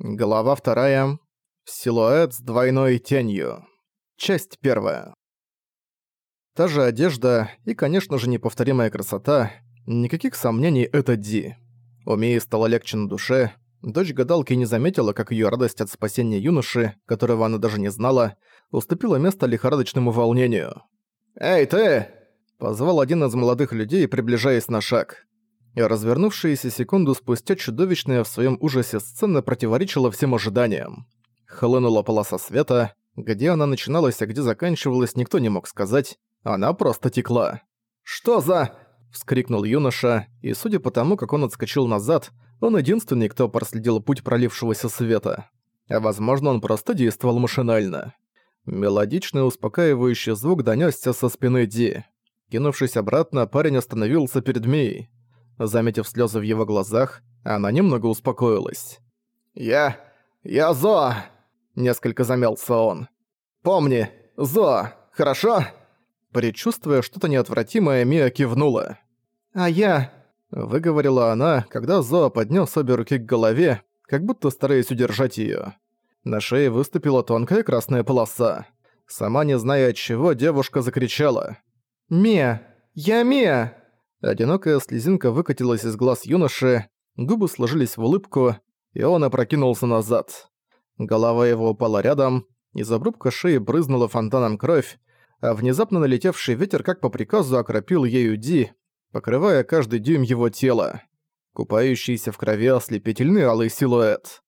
Глава вторая. Силуэт с двойной тенью. Часть первая. Та же одежда и, конечно же, неповторимая красота. Никаких сомнений, это Ди. У Мии стало легче на душе. Дочь гадалки не заметила, как ее радость от спасения юноши, которого она даже не знала, уступила место лихорадочному волнению. «Эй, ты!» – позвал один из молодых людей, приближаясь на шаг и развернувшаяся секунду спустя чудовищная в своем ужасе сцена противоречила всем ожиданиям. Хлынула полоса света, где она начиналась, а где заканчивалась, никто не мог сказать, она просто текла. «Что за...» — вскрикнул юноша, и судя по тому, как он отскочил назад, он единственный, кто проследил путь пролившегося света. А возможно, он просто действовал машинально. Мелодичный успокаивающий звук донёсся со спины Ди. Кинувшись обратно, парень остановился перед Мией. Заметив слезы в его глазах, она немного успокоилась. «Я... я Зо!» – несколько замялся он. «Помни, Зо, хорошо?» Предчувствуя что-то неотвратимое, Мия кивнула. «А я...» – выговорила она, когда Зо поднес обе руки к голове, как будто стараясь удержать ее. На шее выступила тонкая красная полоса. Сама не зная от чего, девушка закричала. «Мия! Я Мия!» Одинокая слезинка выкатилась из глаз юноши, губы сложились в улыбку, и он опрокинулся назад. Голова его упала рядом, из обрубка шеи брызнула фонтаном кровь, а внезапно налетевший ветер как по приказу окропил ею Ди, покрывая каждый дюйм его тела. Купающийся в крови ослепительный алый силуэт.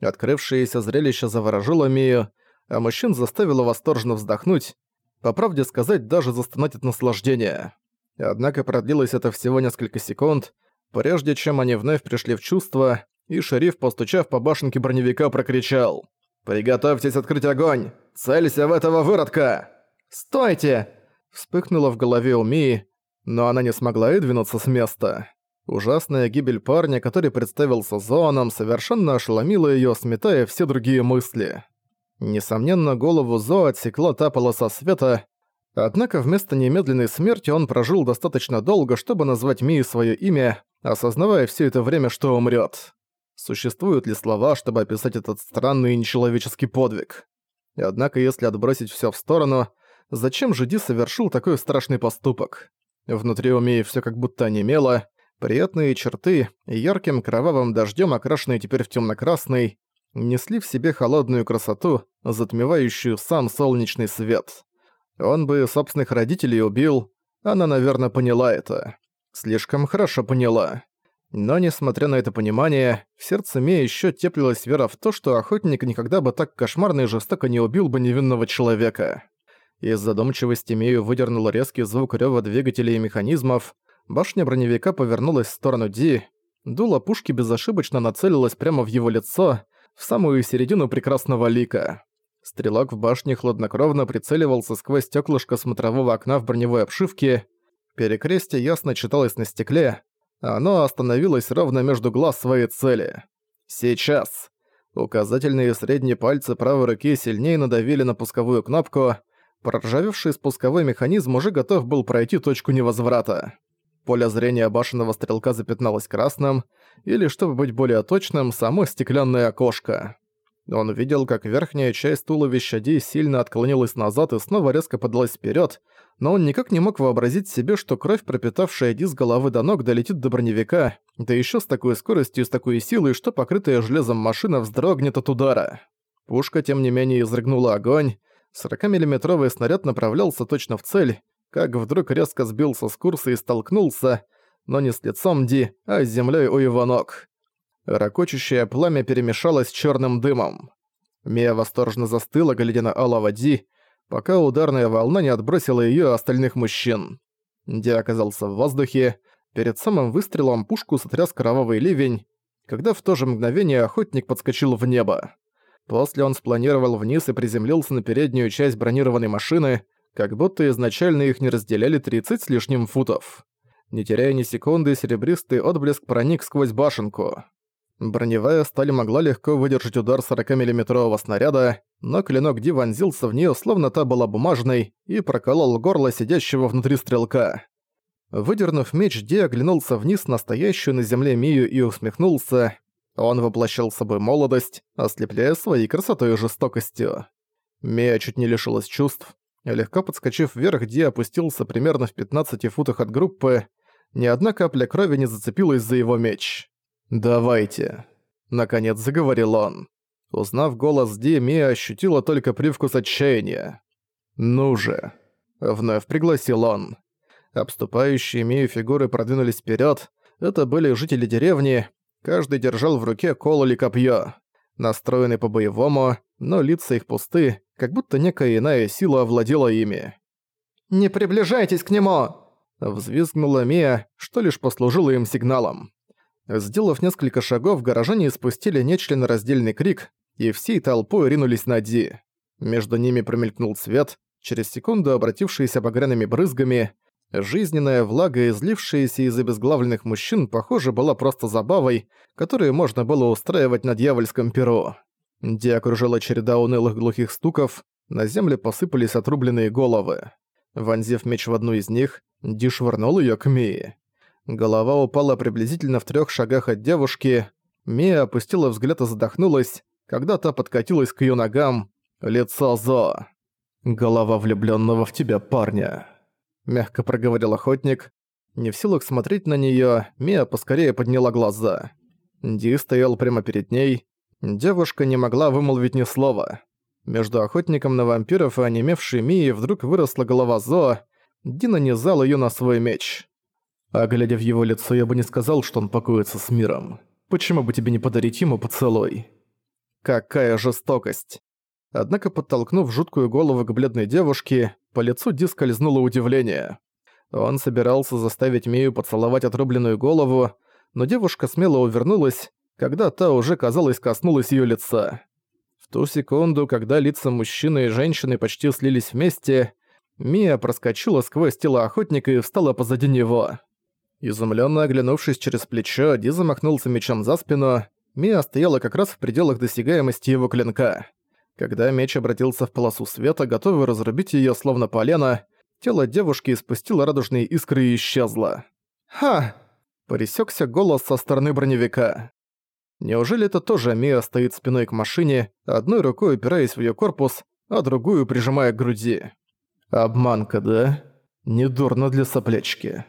Открывшееся зрелище заворожило Мию, а мужчин заставило восторженно вздохнуть, по правде сказать, даже застонать от наслаждения. Однако продлилось это всего несколько секунд, прежде чем они вновь пришли в чувство, и шериф, постучав по башенке броневика, прокричал. «Приготовьтесь открыть огонь! Целься в этого выродка!» «Стойте!» Вспыхнуло в голове у Мии, но она не смогла и двинуться с места. Ужасная гибель парня, который представился Зоаном, совершенно ошеломила её, сметая все другие мысли. Несомненно, голову Зо отсекла та полоса света, Однако вместо немедленной смерти он прожил достаточно долго, чтобы назвать Мии свое имя, осознавая все это время, что умрет. Существуют ли слова, чтобы описать этот странный и нечеловеческий подвиг? Однако, если отбросить все в сторону, зачем же Ди совершил такой страшный поступок? Внутри у Мии все как будто онемело, приятные черты, ярким кровавым дождем, окрашенные теперь в темно-красный, несли в себе холодную красоту, затмевающую сам солнечный свет. Он бы собственных родителей убил. Она, наверное, поняла это. Слишком хорошо поняла. Но, несмотря на это понимание, в сердце Мии ещё теплилась вера в то, что охотник никогда бы так кошмарно и жестоко не убил бы невинного человека. Из задумчивости Мию выдернул резкий звук рёва двигателей и механизмов, башня броневика повернулась в сторону Ди, дуло пушки безошибочно нацелилось прямо в его лицо, в самую середину прекрасного лика. Стрелок в башне хладнокровно прицеливался сквозь стёклышко смотрового окна в броневой обшивке. Перекрестие ясно читалось на стекле, а оно остановилось ровно между глаз своей цели. Сейчас. Указательные и средние пальцы правой руки сильнее надавили на пусковую кнопку. Проржавевший спусковой механизм уже готов был пройти точку невозврата. Поле зрения башенного стрелка запятналось красным, или, чтобы быть более точным, само стеклянное окошко. Он видел, как верхняя часть туловища Ди сильно отклонилась назад и снова резко подалась вперед, но он никак не мог вообразить себе, что кровь, пропитавшая Ди с головы до ног, долетит до броневика, да еще с такой скоростью и с такой силой, что покрытая железом машина вздрогнет от удара. Пушка, тем не менее, изрыгнула огонь. 40-миллиметровый снаряд направлялся точно в цель, как вдруг резко сбился с курса и столкнулся, но не с лицом Ди, а с землей у его ног. Рокочущее пламя перемешалось с черным дымом. Мия восторженно застыла, глядя на Алла Ди, пока ударная волна не отбросила ее остальных мужчин. Ди оказался в воздухе, перед самым выстрелом пушку сотряс кровавый ливень, когда в то же мгновение охотник подскочил в небо. После он спланировал вниз и приземлился на переднюю часть бронированной машины, как будто изначально их не разделяли 30 с лишним футов. Не теряя ни секунды, серебристый отблеск проник сквозь башенку. Броневая сталь могла легко выдержать удар 40-миллиметрового снаряда, но клинок Ди вонзился в нее, словно та была бумажной, и проколол горло сидящего внутри стрелка. Выдернув меч, Ди оглянулся вниз на стоящую на земле Мию и усмехнулся. Он воплощал собой молодость, ослепляя своей красотой и жестокостью. Мия чуть не лишилась чувств. Легко подскочив вверх, Ди опустился примерно в 15 футах от группы. Ни одна капля крови не зацепилась за его меч. «Давайте», — наконец заговорил он. Узнав голос Ди, Мия ощутила только привкус отчаяния. «Ну же», — вновь пригласил он. Обступающие Мию фигуры продвинулись вперед. Это были жители деревни. Каждый держал в руке кол или копье. Настроены по-боевому, но лица их пусты, как будто некая иная сила овладела ими. «Не приближайтесь к нему!» Взвизгнула Мия, что лишь послужило им сигналом. Сделав несколько шагов, горожане испустили нечленораздельный крик, и всей толпой ринулись на Ди. Между ними промелькнул свет, через секунду обратившийся багряными брызгами. Жизненная влага, излившаяся из обезглавленных мужчин, похоже, была просто забавой, которую можно было устраивать на дьявольском перу. Ди окружила череда унылых глухих стуков, на земле посыпались отрубленные головы. Вонзив меч в одну из них, Ди швырнул её к Мии. Голова упала приблизительно в трёх шагах от девушки. Мия опустила взгляд и задохнулась, когда та подкатилась к её ногам. Лицо Зо. «Голова влюблённого в тебя парня», — мягко проговорил охотник. Не в силах смотреть на неё, Мия поскорее подняла глаза. Ди стоял прямо перед ней. Девушка не могла вымолвить ни слова. Между охотником на вампиров и онемевшей Мией вдруг выросла голова Зо. Ди нанизал её на свой меч. А глядя в его лицо, я бы не сказал, что он покоится с миром. Почему бы тебе не подарить ему поцелуй? Какая жестокость! Однако, подтолкнув жуткую голову к бледной девушке, по лицу Ди скользнуло удивление. Он собирался заставить Мию поцеловать отрубленную голову, но девушка смело увернулась, когда та уже, казалось, коснулась её лица. В ту секунду, когда лица мужчины и женщины почти слились вместе, Мия проскочила сквозь тело охотника и встала позади него. Изумленно оглянувшись через плечо, Ди замахнулся мечом за спину. Мия стояла как раз в пределах досягаемости его клинка. Когда меч обратился в полосу света, готовый разрубить ее словно полено, тело девушки испустило радужные искры и исчезло. «Ха!» – Порисекся голос со стороны броневика. Неужели это тоже Мия стоит спиной к машине, одной рукой упираясь в ее корпус, а другую прижимая к груди? Обманка, да? Недурно для соплячки.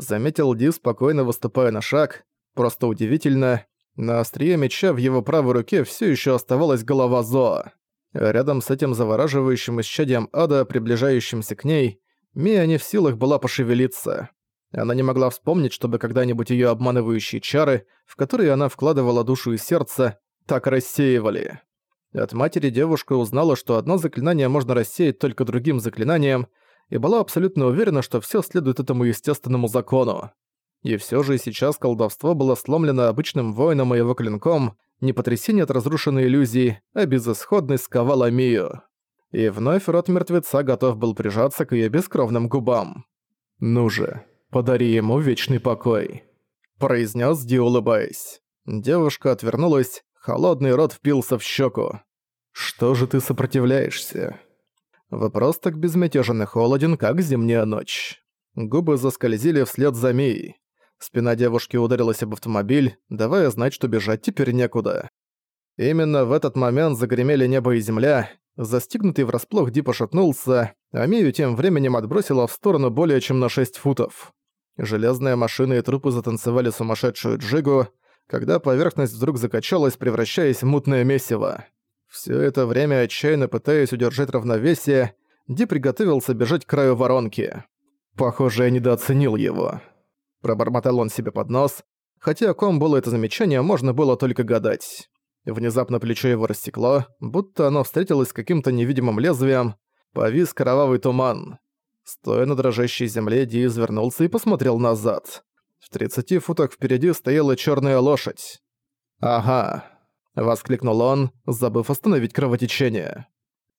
Заметил Ди, спокойно выступая на шаг. Просто удивительно. На острие меча в его правой руке все еще оставалась голова Зоа. Рядом с этим завораживающим исчадием ада, приближающимся к ней, Мия не в силах была пошевелиться. Она не могла вспомнить, чтобы когда-нибудь ее обманывающие чары, в которые она вкладывала душу и сердце, так рассеивали. От матери девушка узнала, что одно заклинание можно рассеять только другим заклинанием, и была абсолютно уверена, что все следует этому естественному закону. И все же сейчас колдовство было сломлено обычным воином и его клинком, не потрясение от разрушенной иллюзии, а безысходность сковала Мию. И вновь рот мертвеца готов был прижаться к ее бескровным губам. «Ну же, подари ему вечный покой», – произнес Ди, улыбаясь. Девушка отвернулась, холодный рот впился в щеку. «Что же ты сопротивляешься?» Вопрос так безмятежен и холоден, как зимняя ночь. Губы заскользили вслед за Мией. Спина девушки ударилась об автомобиль, давая знать, что бежать теперь некуда. Именно в этот момент загремели небо и земля. Застигнутый врасплох Ди пошатнулся, а Мию тем временем отбросила в сторону более чем на 6 футов. Железная машина и трупы затанцевали сумасшедшую джигу, когда поверхность вдруг закачалась, превращаясь в мутное месиво. Все это время, отчаянно пытаясь удержать равновесие, Ди приготовился бежать к краю воронки. Похоже, я недооценил его. Пробормотал он себе под нос, хотя о ком было это замечание, можно было только гадать. Внезапно плечо его рассекло, будто оно встретилось с каким-то невидимым лезвием, повис кровавый туман. Стоя на дрожащей земле, Ди извернулся и посмотрел назад. В 30 футах впереди стояла черная лошадь. «Ага», — воскликнул он, забыв остановить кровотечение.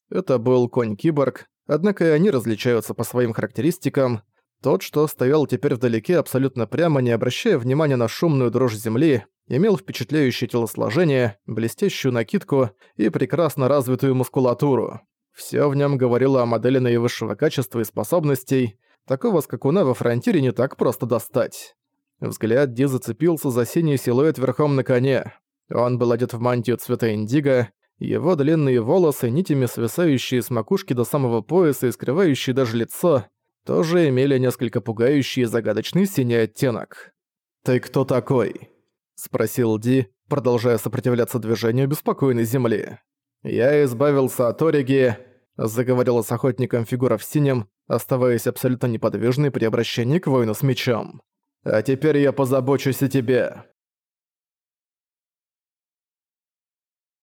Это был конь-киборг, однако и они различаются по своим характеристикам. Тот, что стоял теперь вдалеке абсолютно прямо, не обращая внимания на шумную дрожь земли, имел впечатляющее телосложение, блестящую накидку и прекрасно развитую мускулатуру. Всё в нём говорило о модели наивысшего качества и способностей, такого скакуна во фронтире не так просто достать. Взгляд Ди зацепился за синий силуэт верхом на коне. Он был одет в мантию цвета индиго, его длинные волосы, нитями свисающие с макушки до самого пояса и скрывающие даже лицо, тоже имели несколько пугающий и загадочный синий оттенок. «Ты кто такой?» — спросил Ди, продолжая сопротивляться движению беспокойной земли. «Я избавился от Ориги», — заговорила с охотником фигура в синем, оставаясь абсолютно неподвижной при обращении к воину с мечом. «А теперь я позабочусь о тебе».